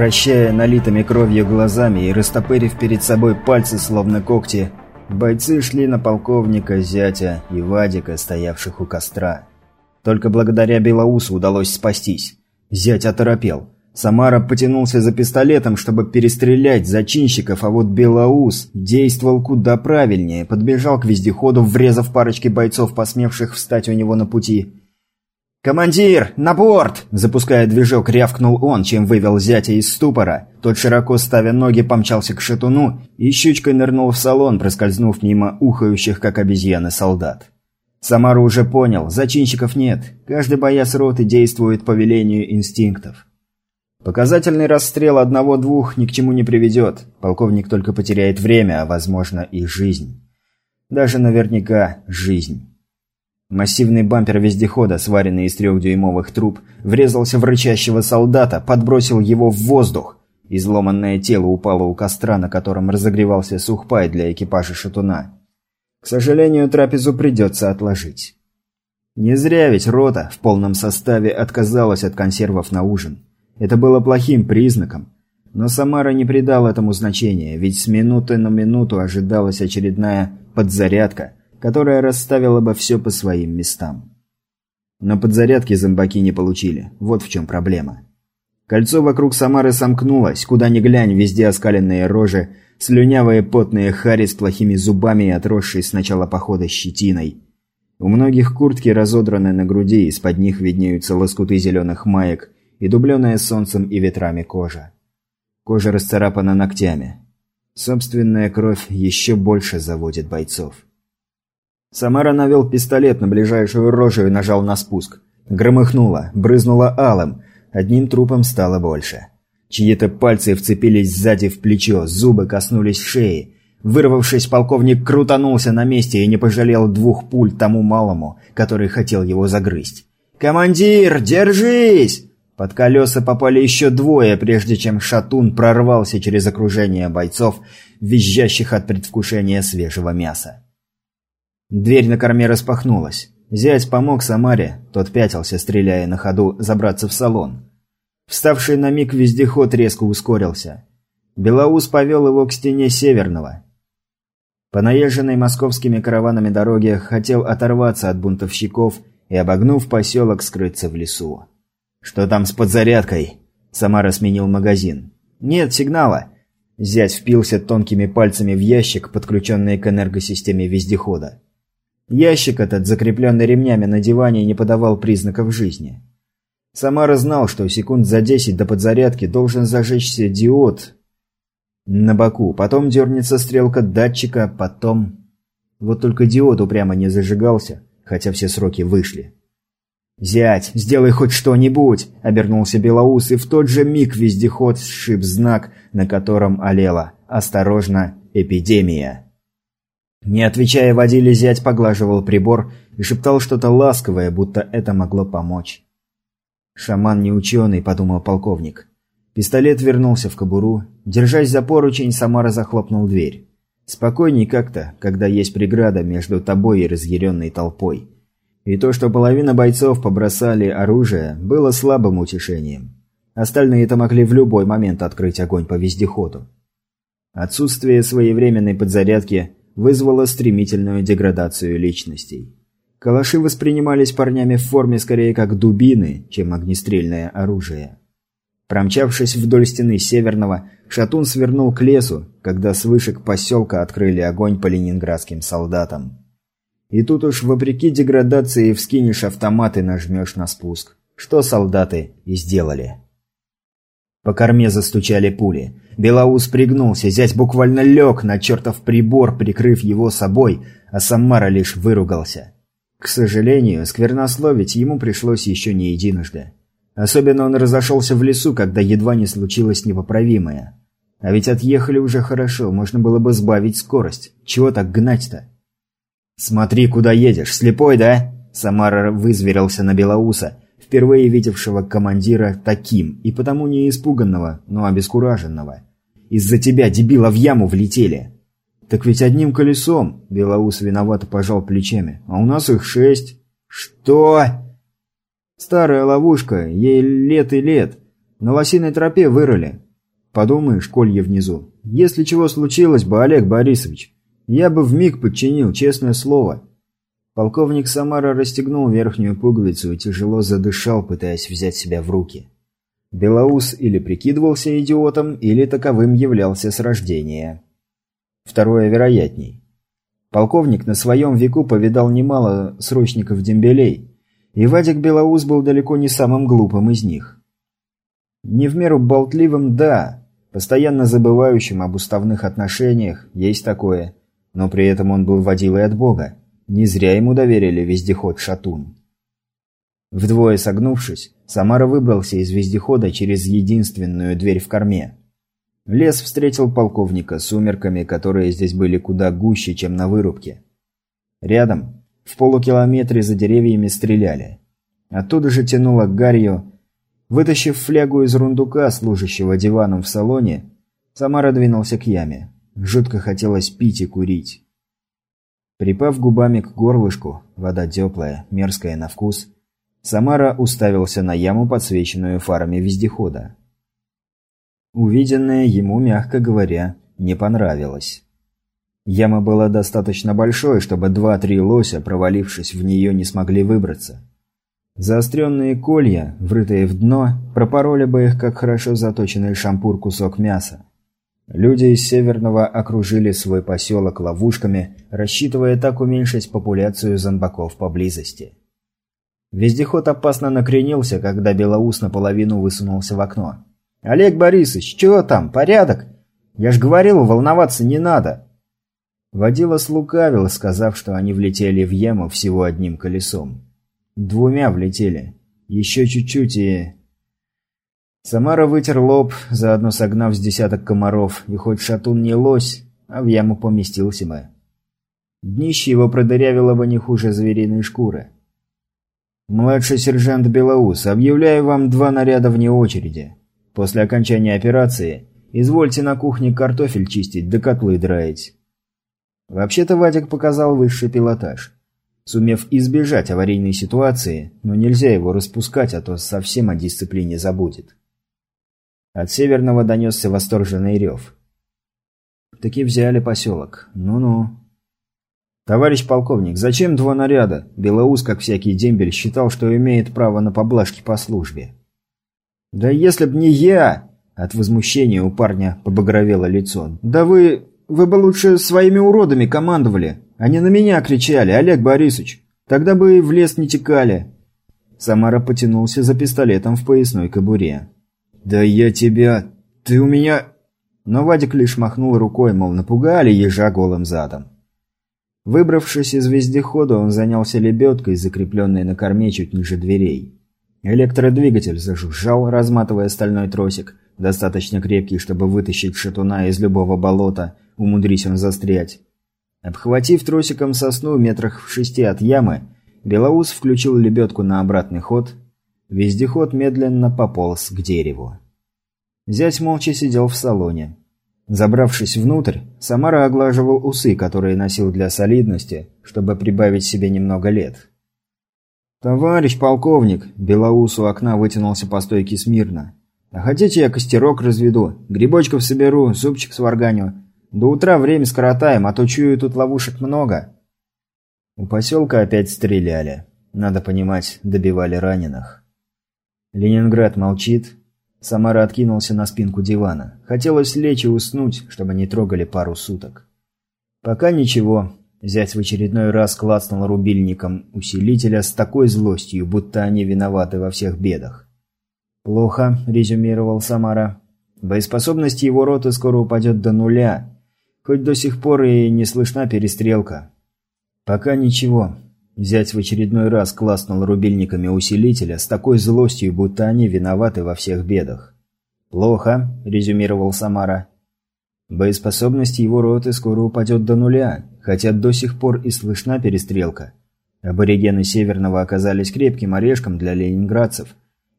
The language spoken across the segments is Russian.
Вращая налитыми кровью глазами и растопырив перед собой пальцы, словно когти, бойцы шли на полковника, зятя и Вадика, стоявших у костра. Только благодаря Белоусу удалось спастись. Зять оторопел. Самара потянулся за пистолетом, чтобы перестрелять зачинщиков, а вот Белоус действовал куда правильнее, подбежал к вездеходу, врезав парочке бойцов, посмевших встать у него на пути. «Командир, на борт!» Запуская движок, рявкнул он, чем вывел зятя из ступора. Тот, широко ставя ноги, помчался к шатуну и щучкой нырнул в салон, проскользнув мимо ухающих, как обезьяны, солдат. Самара уже понял, зачинщиков нет. Каждый боец роты действует по велению инстинктов. Показательный расстрел одного-двух ни к чему не приведет. Полковник только потеряет время, а, возможно, и жизнь. Даже наверняка жизнь. Массивный бампер вездехода, сваренный из трехдюймовых труб, врезался в рычащего солдата, подбросил его в воздух. Изломанное тело упало у костра, на котором разогревался сухпай для экипажа шатуна. К сожалению, трапезу придется отложить. Не зря ведь рота в полном составе отказалась от консервов на ужин. Это было плохим признаком. Но Самара не придал этому значения, ведь с минуты на минуту ожидалась очередная подзарядка, которая расставила бы все по своим местам. Но подзарядки зомбаки не получили. Вот в чем проблема. Кольцо вокруг Самары сомкнулось, куда ни глянь, везде оскаленные рожи, слюнявые потные хари с плохими зубами и отросшей с начала похода щетиной. У многих куртки разодраны на груди, из-под них виднеются лоскуты зеленых маек и дубленная солнцем и ветрами кожа. Кожа расцарапана ногтями. Собственная кровь еще больше заводит бойцов. Самара навел пистолет на ближайшую рожу и нажал на спуск. Громыхнуло, брызнуло алым. Одним трупом стало больше. Чьи-то пальцы вцепились сзади в плечо, зубы коснулись шеи. Вырвавшись, полковник крутанулся на месте и не пожалел двух пуль тому малому, который хотел его загрызть. «Командир, держись!» Под колеса попали еще двое, прежде чем шатун прорвался через окружение бойцов, визжащих от предвкушения свежего мяса. Дверь на корме распахнулась. Зять помог Самаре, тот пятился, стреляя на ходу, забраться в салон. Вставший на миг вездеход резко ускорился. Белоус повел его к стене Северного. По наезженной московскими караванами дороге хотел оторваться от бунтовщиков и, обогнув поселок, скрыться в лесу. «Что там с подзарядкой?» Самара сменил магазин. «Нет сигнала». Зять впился тонкими пальцами в ящик, подключенный к энергосистеме вездехода. Ящик этот, закрепленный ремнями на диване, не подавал признаков жизни. Самара знал, что секунд за десять до подзарядки должен зажечься диод на боку, потом дернется стрелка датчика, потом... Вот только диод упрямо не зажигался, хотя все сроки вышли. «Зять, сделай хоть что-нибудь!» – обернулся Белоус, и в тот же миг вездеход сшиб знак, на котором олела «Осторожно, эпидемия!». Не отвечая, водили зять поглаживал прибор и шептал что-то ласковое, будто это могло помочь. «Шаман не ученый», – подумал полковник. Пистолет вернулся в кобуру. Держась за поручень, Самара захлопнул дверь. Спокойней как-то, когда есть преграда между тобой и разъяренной толпой. И то, что половина бойцов побросали оружие, было слабым утешением. Остальные-то могли в любой момент открыть огонь по вездеходу. Отсутствие своевременной подзарядки вызвало стремительную деградацию личностей. Калаши воспринимались парнями в форме скорее как дубины, чем огнестрельное оружие. Промчавшись вдоль стены Северного, Шатун свернул к лесу, когда с вышек поселка открыли огонь по ленинградским солдатам. И тут уж вопреки деградации вскинешь автомат и нажмешь на спуск. Что солдаты и сделали. По корме застучали пули. Белоус пригнулся, зять буквально лег на чертов прибор, прикрыв его собой, а Самара лишь выругался. К сожалению, сквернословить ему пришлось еще не единожды. Особенно он разошелся в лесу, когда едва не случилось непоправимое. А ведь отъехали уже хорошо, можно было бы сбавить скорость. Чего так гнать-то? «Смотри, куда едешь, слепой, да?» Самара вызверился на Белоуса, впервые видевшего командира таким, и потому не испуганного, но обескураженного. «Из-за тебя, дебила, в яму влетели!» «Так ведь одним колесом!» – Белоус виновато пожал плечами. «А у нас их шесть!» «Что?» «Старая ловушка, ей лет и лет. На лосиной тропе вырыли. Подумаешь, колье внизу. Если чего случилось бы, Олег Борисович, я бы вмиг подчинил, честное слово. Полковник Самара расстегнул верхнюю пуговицу и тяжело задышал, пытаясь взять себя в руки. Белоус или прикидывался идиотом, или таковым являлся с рождения. Второе вероятней. Полковник на своем веку повидал немало срочников-дембелей, и Вадик Белоус был далеко не самым глупым из них. Не в меру болтливым – да, постоянно забывающим об уставных отношениях – есть такое, но при этом он был водилой от Бога. Не зря ему доверили вездеход «Шатун». Вдвое согнувшись, Самара выбрался из вездехода через единственную дверь в корме. Лес встретил полковника сумерками, которые здесь были куда гуще, чем на вырубке. Рядом, в полукилометре за деревьями, стреляли. Оттуда же тянуло гарью. Вытащив флягу из рундука, служащего диваном в салоне, Самара двинулся к яме. Жутко хотелось пить и курить. Припав губами к горлышку, вода теплая, мерзкая на вкус, Самара уставился на яму, подсвеченную фарами вездехода. Увиденное ему, мягко говоря, не понравилось. Яма была достаточно большой, чтобы два-три лося, провалившись в нее, не смогли выбраться. Заостренные колья, врытые в дно, пропороли бы их, как хорошо заточенный шампур кусок мяса. Люди из Северного окружили свой поселок ловушками, рассчитывая так уменьшить популяцию зомбаков поблизости. Вездеход опасно накренился, когда Белоус наполовину высунулся в окно. «Олег Борисович, чего там? Порядок? Я ж говорил, волноваться не надо!» Водила слукавил, сказав, что они влетели в яму всего одним колесом. Двумя влетели. Еще чуть-чуть и... Самара вытер лоб, заодно согнав с десяток комаров, и хоть шатун не лось, а в яму поместился бы. Днище его продырявило бы не хуже звериной шкуры. «Младший сержант Белоус, объявляю вам два наряда вне очереди. После окончания операции извольте на кухне картофель чистить да котлы драить». Вообще-то Вадик показал высший пилотаж. Сумев избежать аварийной ситуации, но нельзя его распускать, а то совсем о дисциплине забудет. От Северного донесся восторженный рев. Таки взяли поселок. Ну-ну. «Товарищ полковник, зачем два наряда?» Белоус, как всякий дембель, считал, что имеет право на поблажки по службе. «Да если б не я!» От возмущения у парня побагровело лицо. «Да вы... вы бы лучше своими уродами командовали. Они на меня кричали, Олег Борисович. Тогда бы и в лес не текали». Самара потянулся за пистолетом в поясной кобуре. «Да я тебя... Ты у меня...» Но Вадик лишь махнул рукой, мол, напугали ежа голым задом. Выбравшись из вездехода, он занялся лебедкой, закрепленной на корме чуть ниже дверей. Электродвигатель зажужжал, разматывая стальной тросик, достаточно крепкий, чтобы вытащить шатуна из любого болота, умудрись он застрять. Обхватив тросиком сосну метрах в шести от ямы, Белоус включил лебедку на обратный ход Вездеход медленно пополз к дереву. Зять молча сидел в салоне. Забравшись внутрь, Самара оглаживал усы, которые носил для солидности, чтобы прибавить себе немного лет. «Товарищ полковник!» – Белоус у окна вытянулся по стойке смирно. «А хотите, я костерок разведу, грибочков соберу, супчик сварганю. До утра время скоротаем, а то чую, тут ловушек много». У поселка опять стреляли. Надо понимать, добивали раненых. Ленинград молчит. Самара откинулся на спинку дивана. Хотелось лечь и уснуть, чтобы не трогали пару суток. Пока ничего. Зять в очередной раз клацнул рубильником усилителя с такой злостью, будто они виноваты во всех бедах. «Плохо», – резюмировал Самара. «Боеспособность его роты скоро упадет до нуля, хоть до сих пор и не слышна перестрелка». «Пока ничего. Зять в очередной раз класснул рубильниками усилителя с такой злостью, будто они виноваты во всех бедах. «Плохо», – резюмировал Самара. «Боеспособность его роты скоро упадет до нуля, хотя до сих пор и слышна перестрелка. Аборигены Северного оказались крепким орешком для ленинградцев,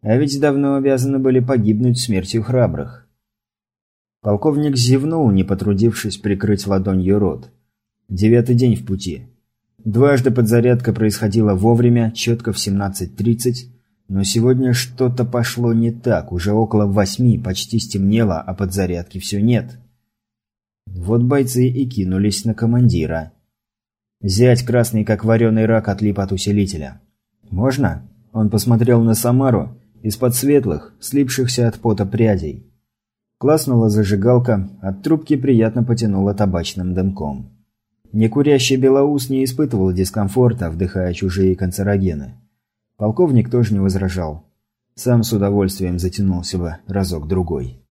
а ведь давно обязаны были погибнуть смертью храбрых». Полковник зевнул, не потрудившись прикрыть ладонью рот. «Девятый день в пути». Дважды подзарядка происходила вовремя, четко в 17.30, Но сегодня что-то пошло не так. Уже около восьми, почти стемнело, а подзарядки все нет. Вот бойцы и кинулись на командира. Зять красный, как вареный рак, отлип от усилителя. «Можно?» Он посмотрел на Самару из-под светлых, слипшихся от пота прядей. Класнула зажигалка, от трубки приятно потянуло табачным дымком. Некурящий белоус не испытывал дискомфорта, вдыхая чужие канцерогены. Полковник тоже не возражал. Сам с удовольствием затянулся бы разок-другой.